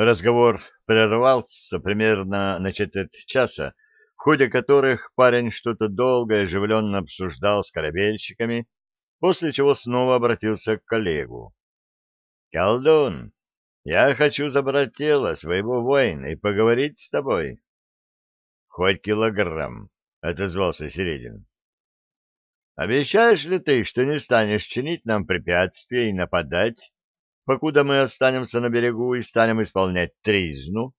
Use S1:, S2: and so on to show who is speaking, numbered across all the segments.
S1: Разговор прервался примерно на четверть часа, в ходе которых парень что-то долго и оживленно обсуждал с корабельщиками, после чего снова обратился к коллегу. — Колдун, я хочу забрать тело своего воина и поговорить с тобой. — Хоть килограмм, — отозвался Середин. — Обещаешь ли ты, что не станешь чинить нам препятствия и нападать, покуда мы останемся на берегу и станем исполнять тризну?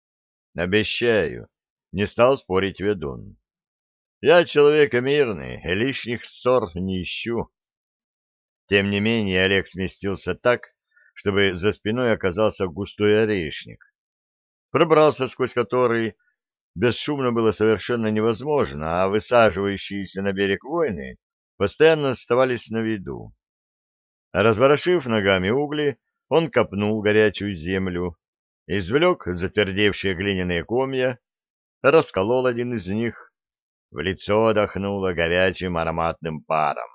S1: — Обещаю, — не стал спорить ведун. — Я человек мирный лишних ссор не ищу. Тем не менее Олег сместился так, чтобы за спиной оказался густой орешник, пробрался сквозь который бесшумно было совершенно невозможно, а высаживающиеся на берег воины постоянно оставались на виду. Разворошив ногами угли, он копнул горячую землю, извлек затвердевшие глиняные комья, расколол один из них, в лицо отдохнуло горячим ароматным паром.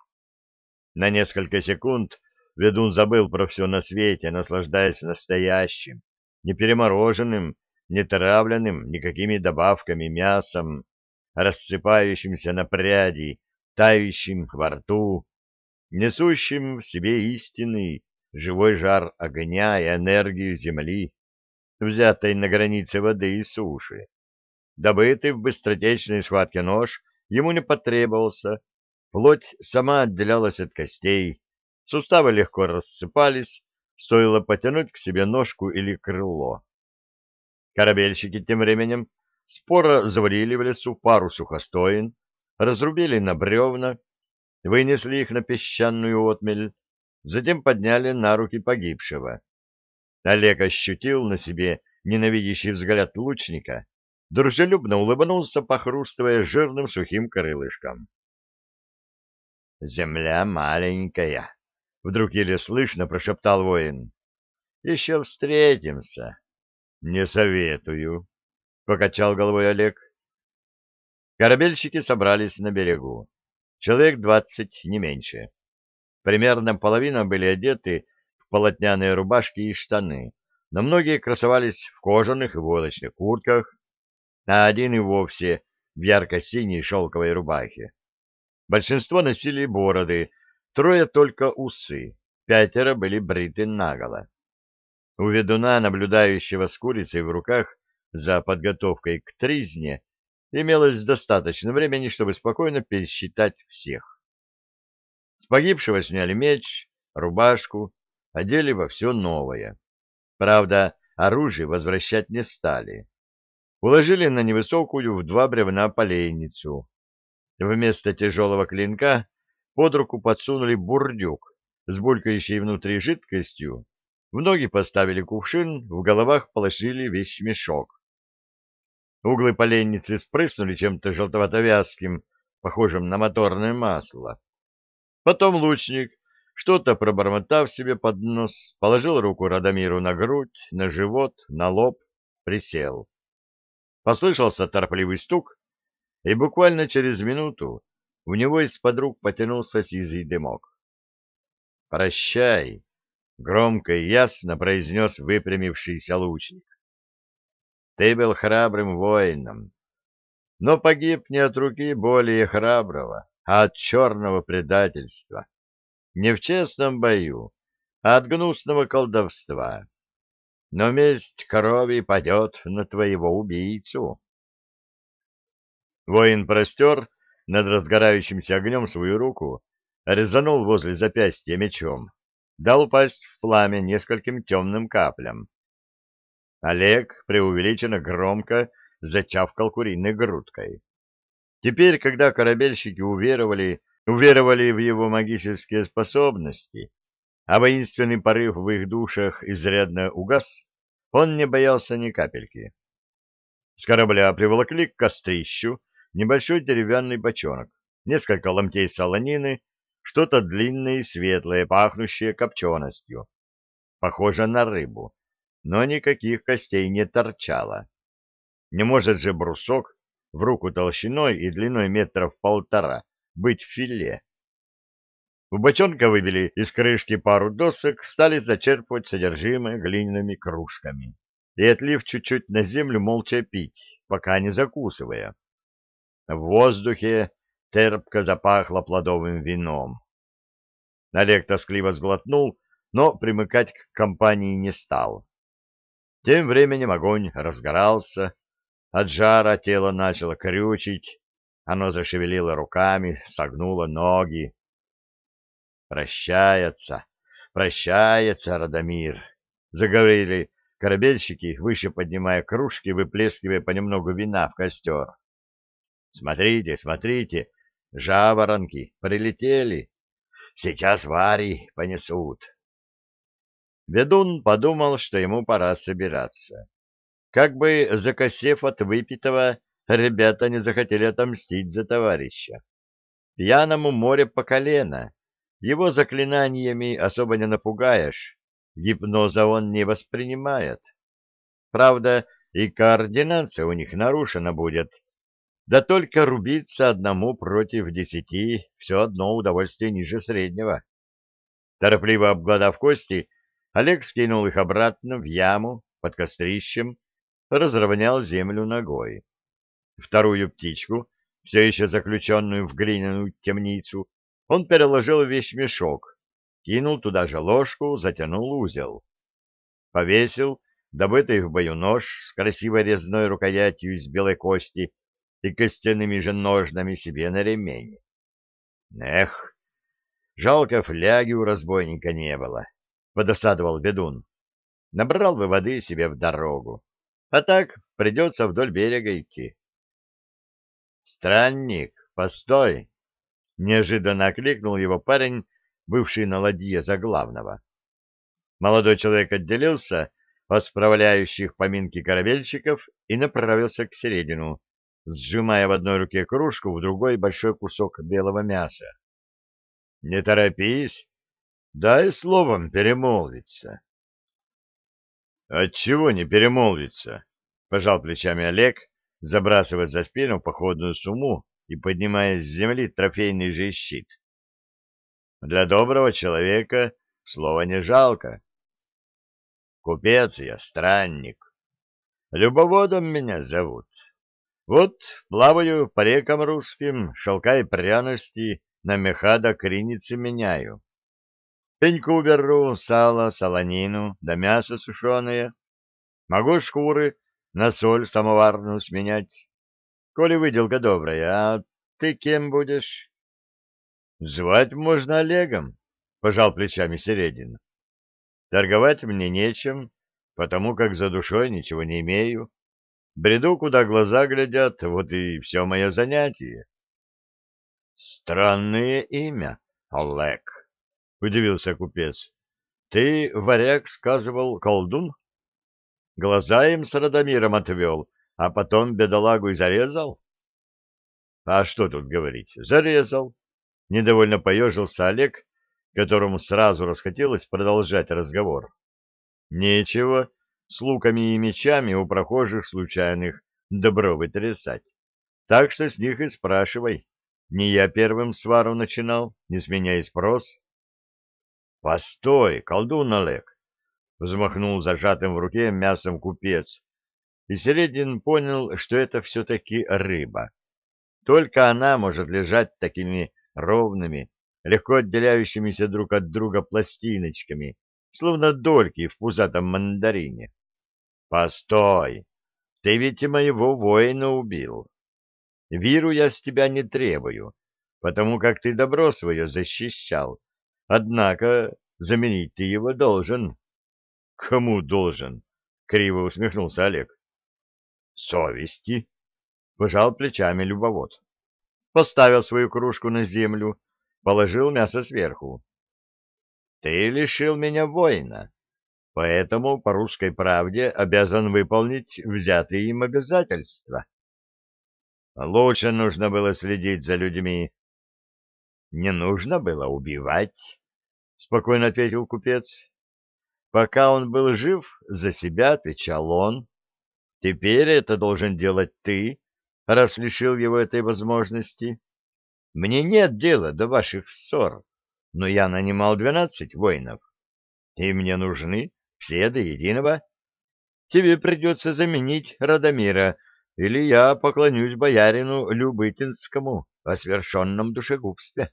S1: На несколько секунд ведун забыл про все на свете, наслаждаясь настоящим, не перемороженным, не травленным никакими добавками мясом, рассыпающимся на пряди, тающим во рту, несущим в себе истинный живой жар огня и энергию земли, взятой на границе воды и суши. Добытый в быстротечной схватке нож ему не потребовался, Плоть сама отделялась от костей, суставы легко рассыпались, стоило потянуть к себе ножку или крыло. Корабельщики тем временем споро заварили в лесу пару сухостоин, разрубили на бревна, вынесли их на песчаную отмель, затем подняли на руки погибшего. Олег ощутил на себе ненавидящий взгляд лучника, дружелюбно улыбнулся, похрустывая жирным сухим крылышком. Земля маленькая, — вдруг еле слышно прошептал воин. — Еще встретимся. — Не советую, — покачал головой Олег. Корабельщики собрались на берегу. Человек двадцать, не меньше. Примерно половина были одеты в полотняные рубашки и штаны, но многие красовались в кожаных и войлочных куртках, а один и вовсе в ярко-синей шелковой рубахе. Большинство носили бороды, трое только усы, пятеро были бриты наголо. У ведуна, наблюдающего с курицей в руках за подготовкой к тризне, имелось достаточно времени, чтобы спокойно пересчитать всех. С погибшего сняли меч, рубашку, одели во все новое. Правда, оружие возвращать не стали. Уложили на невысокую в два бревна поленницу, Вместо тяжелого клинка под руку подсунули бурдюк с булькающей внутри жидкостью, в ноги поставили кувшин, в головах положили вещмешок. Углы поленницы спрыснули чем-то желтовато-вязким, похожим на моторное масло. Потом лучник, что-то пробормотав себе под нос, положил руку Радомиру на грудь, на живот, на лоб, присел. Послышался торопливый стук, и буквально через минуту у него из-под рук потянулся сизый дымок. «Прощай!» — громко и ясно произнес выпрямившийся лучник. «Ты был храбрым воином, но погиб не от руки более храброго, а от черного предательства. Не в честном бою, а от гнусного колдовства. Но месть крови падет на твоего убийцу». Воин простер над разгорающимся огнем свою руку, резанул возле запястья мечом, дал упасть в пламя нескольким темным каплям. Олег преувеличенно громко зачавкал куриной грудкой. Теперь, когда корабельщики уверовали, уверовали в его магические способности, а воинственный порыв в их душах изрядно угас, он не боялся ни капельки. С корабля приволокли к кострищу, небольшой деревянный бочонок, несколько ломтей солонины, что-то длинное и светлое, пахнущее копченостью. Похоже на рыбу, но никаких костей не торчало. Не может же брусок в руку толщиной и длиной метров полтора быть филе. У бочонка выбили из крышки пару досок, стали зачерпывать содержимое глиняными кружками. и, отлив чуть-чуть на землю, молча пить, пока не закусывая. В воздухе терпко запахло плодовым вином. Олег тоскливо сглотнул, но примыкать к компании не стал. Тем временем огонь разгорался, от жара тело начало крючить, оно зашевелило руками, согнуло ноги. «Прощается, прощается, Радомир!» — заговорили корабельщики, выше поднимая кружки, выплескивая понемногу вина в костер. «Смотрите, смотрите, жаворонки прилетели. Сейчас вари понесут». Ведун подумал, что ему пора собираться. Как бы закосев от выпитого, ребята не захотели отомстить за товарища. Пьяному море по колено, его заклинаниями особо не напугаешь, гипноза он не воспринимает. Правда, и координация у них нарушена будет. Да только рубиться одному против десяти — все одно удовольствие ниже среднего. Торопливо обгладав кости, Олег скинул их обратно в яму под кострищем, разровнял землю ногой. Вторую птичку, все еще заключенную в глиняную темницу, он переложил в вещмешок, кинул туда же ложку, затянул узел. Повесил добытый в бою нож с красивой резной рукоятью из белой кости и костяными же ножнами себе на ремень. Эх, жалко фляги у разбойника не было, — подосадовал бедун. Набрал бы воды себе в дорогу, а так придется вдоль берега идти. — Странник, постой! Неожиданно окликнул его парень, бывший на ладье за главного. Молодой человек отделился от справляющих поминки корабельщиков и направился к середину, сжимая в одной руке кружку, в другой большой кусок белого мяса. — Не торопись, дай словом перемолвиться. — Отчего не перемолвиться? — пожал плечами Олег, забрасывая за спину походную сумму и поднимая с земли трофейный же щит. Для доброго человека слова не жалко. Купец я, странник. Любоводом меня зовут. Вот плаваю по рекам русским, шелка и пряности на меха до криницы меняю. Пеньку беру, сало, солонину, да мясо сушеное. Могу шкуры на соль самоварную сменять коли выделка добрая, а ты кем будешь? — Звать можно Олегом, — пожал плечами Середин. — Торговать мне нечем, потому как за душой ничего не имею. Бреду, куда глаза глядят, вот и все мое занятие. — Странное имя, Олег, — удивился купец. — Ты, варяг, сказывал, колдун? Глаза им с Радомиром отвел, а потом бедолагу и зарезал? А что тут говорить? Зарезал. Недовольно поежился Олег, которому сразу расхотелось продолжать разговор. Нечего с луками и мечами у прохожих случайных добро вытрясать. Так что с них и спрашивай. Не я первым свару начинал, не сменяй спрос. — Постой, колдун Олег! — взмахнул зажатым в руке мясом купец, и Середин понял, что это все-таки рыба. Только она может лежать такими ровными, легко отделяющимися друг от друга пластиночками, словно дольки в пузатом мандарине. «Постой! Ты ведь и моего воина убил. Виру я с тебя не требую, потому как ты добро свое защищал. Однако заменить ты его должен». «Кому должен?» — криво усмехнулся Олег совести, — пожал плечами любовод. Поставил свою кружку на землю, положил мясо сверху. — Ты лишил меня воина, поэтому по русской правде обязан выполнить взятые им обязательства. Лучше нужно было следить за людьми. — Не нужно было убивать, — спокойно ответил купец. Пока он был жив, за себя отвечал он. Теперь это должен делать ты, раз лишил его этой возможности. Мне нет дела до ваших ссор, но я нанимал двенадцать воинов, и мне нужны все до единого. тебе придется заменить Радомира, или я поклонюсь боярину Любытинскому о свершенном душегубстве.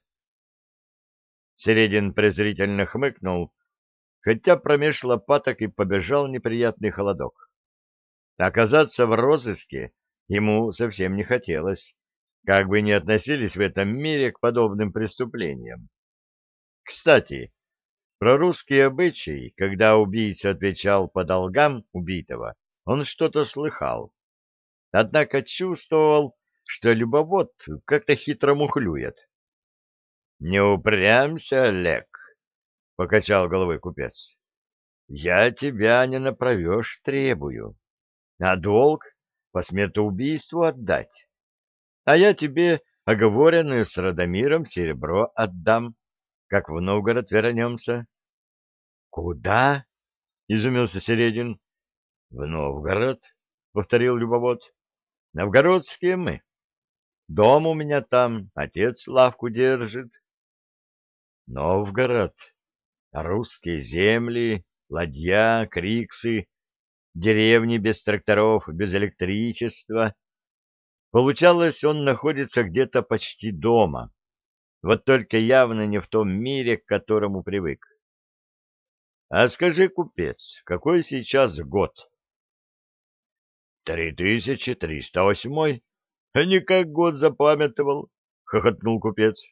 S1: Середин презрительно хмыкнул, хотя промеж лопаток и побежал неприятный холодок. Оказаться в розыске ему совсем не хотелось, как бы ни относились в этом мире к подобным преступлениям. Кстати, про русские обычаи, когда убийца отвечал по долгам убитого, он что-то слыхал. Однако чувствовал, что любовод как-то хитро мухлюет. — Не упрямся, Олег, — покачал головой купец. — Я тебя не направешь требую, а долг по смертоубийству отдать а я тебе оговоренное с Радомиром серебро отдам, как в Новгород вернемся. — Куда? — изумился Середин. — В Новгород, — повторил любовод. — Новгородские мы. Дом у меня там, отец лавку держит. Новгород, русские земли, ладья, криксы, деревни без тракторов, без электричества, Получалось, он находится где-то почти дома, вот только явно не в том мире, к которому привык. А скажи, купец, какой сейчас год? Три тысячи триста восьмой. А не как год запамятовал, хохотнул купец.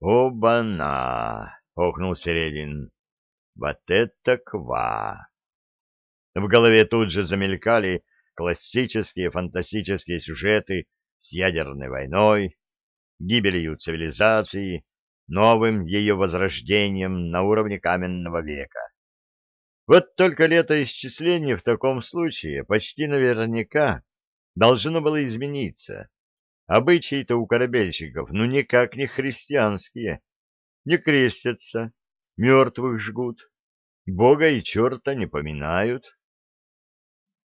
S1: Оба-на! охнул Середин. Вот это ква! В голове тут же замелькали классические фантастические сюжеты с ядерной войной, гибелью цивилизации, новым ее возрождением на уровне каменного века. Вот только летоисчисление в таком случае почти наверняка должно было измениться. Обычаи-то у корабельщиков ну никак не христианские. Не крестятся, мертвых жгут, Бога и черта не поминают.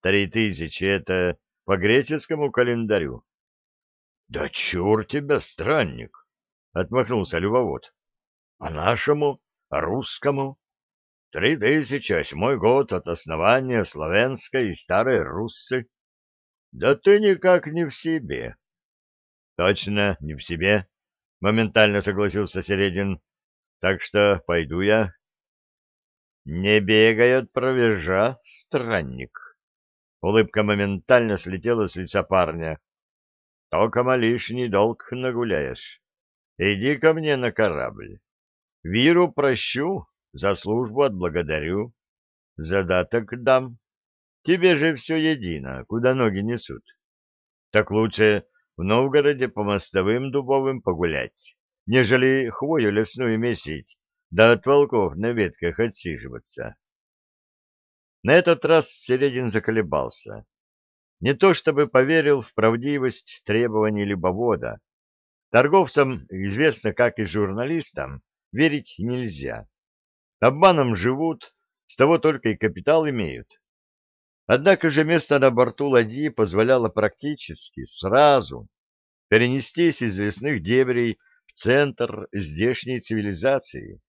S1: Три тысячи — это по греческому календарю. — Да чур тебя, странник! — отмахнулся любовод. — По нашему, русскому. Три тысячи восьмой год от основания славянской и старой Руссы. Да ты никак не в себе. — Точно, не в себе, — моментально согласился Середин. — Так что пойду я. — Не бегает провежа, странник. Улыбка моментально слетела с лица парня. «Только лишний долг нагуляешь. Иди ко мне на корабль. Виру прощу, за службу отблагодарю. Задаток дам. Тебе же все едино, куда ноги несут. Так лучше в Новгороде по мостовым дубовым погулять, нежели хвою лесную месить, да от волков на ветках отсиживаться. На этот раз Середин заколебался. Не то чтобы поверил в правдивость требований любовода. Торговцам, известно как и журналистам, верить нельзя. Обманом живут, с того только и капитал имеют. Однако же место на борту ладьи позволяло практически сразу перенестись из лесных дебрей в центр здешней цивилизации.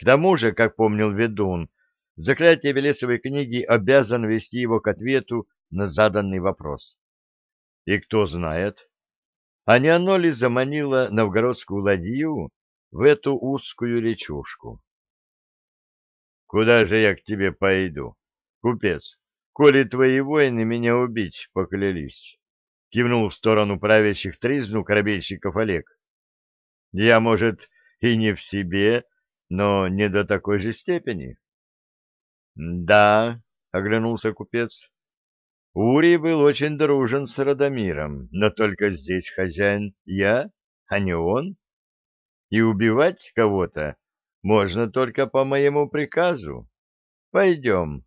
S1: К тому же, как помнил ведун, Заклятие Велесовой книги обязан вести его к ответу на заданный вопрос. И кто знает, а не оно ли заманило новгородскую ладью в эту узкую речушку? Куда же я к тебе пойду, купец, коли твои воины меня убить поклялись? Кивнул в сторону правящих тризну корабельщиков Олег. Я, может, и не в себе, но не до такой же степени. Да, оглянулся купец. Урий был очень дружен с Радомиром, но только здесь хозяин я, а не он. И убивать кого-то можно только по моему приказу. Пойдем,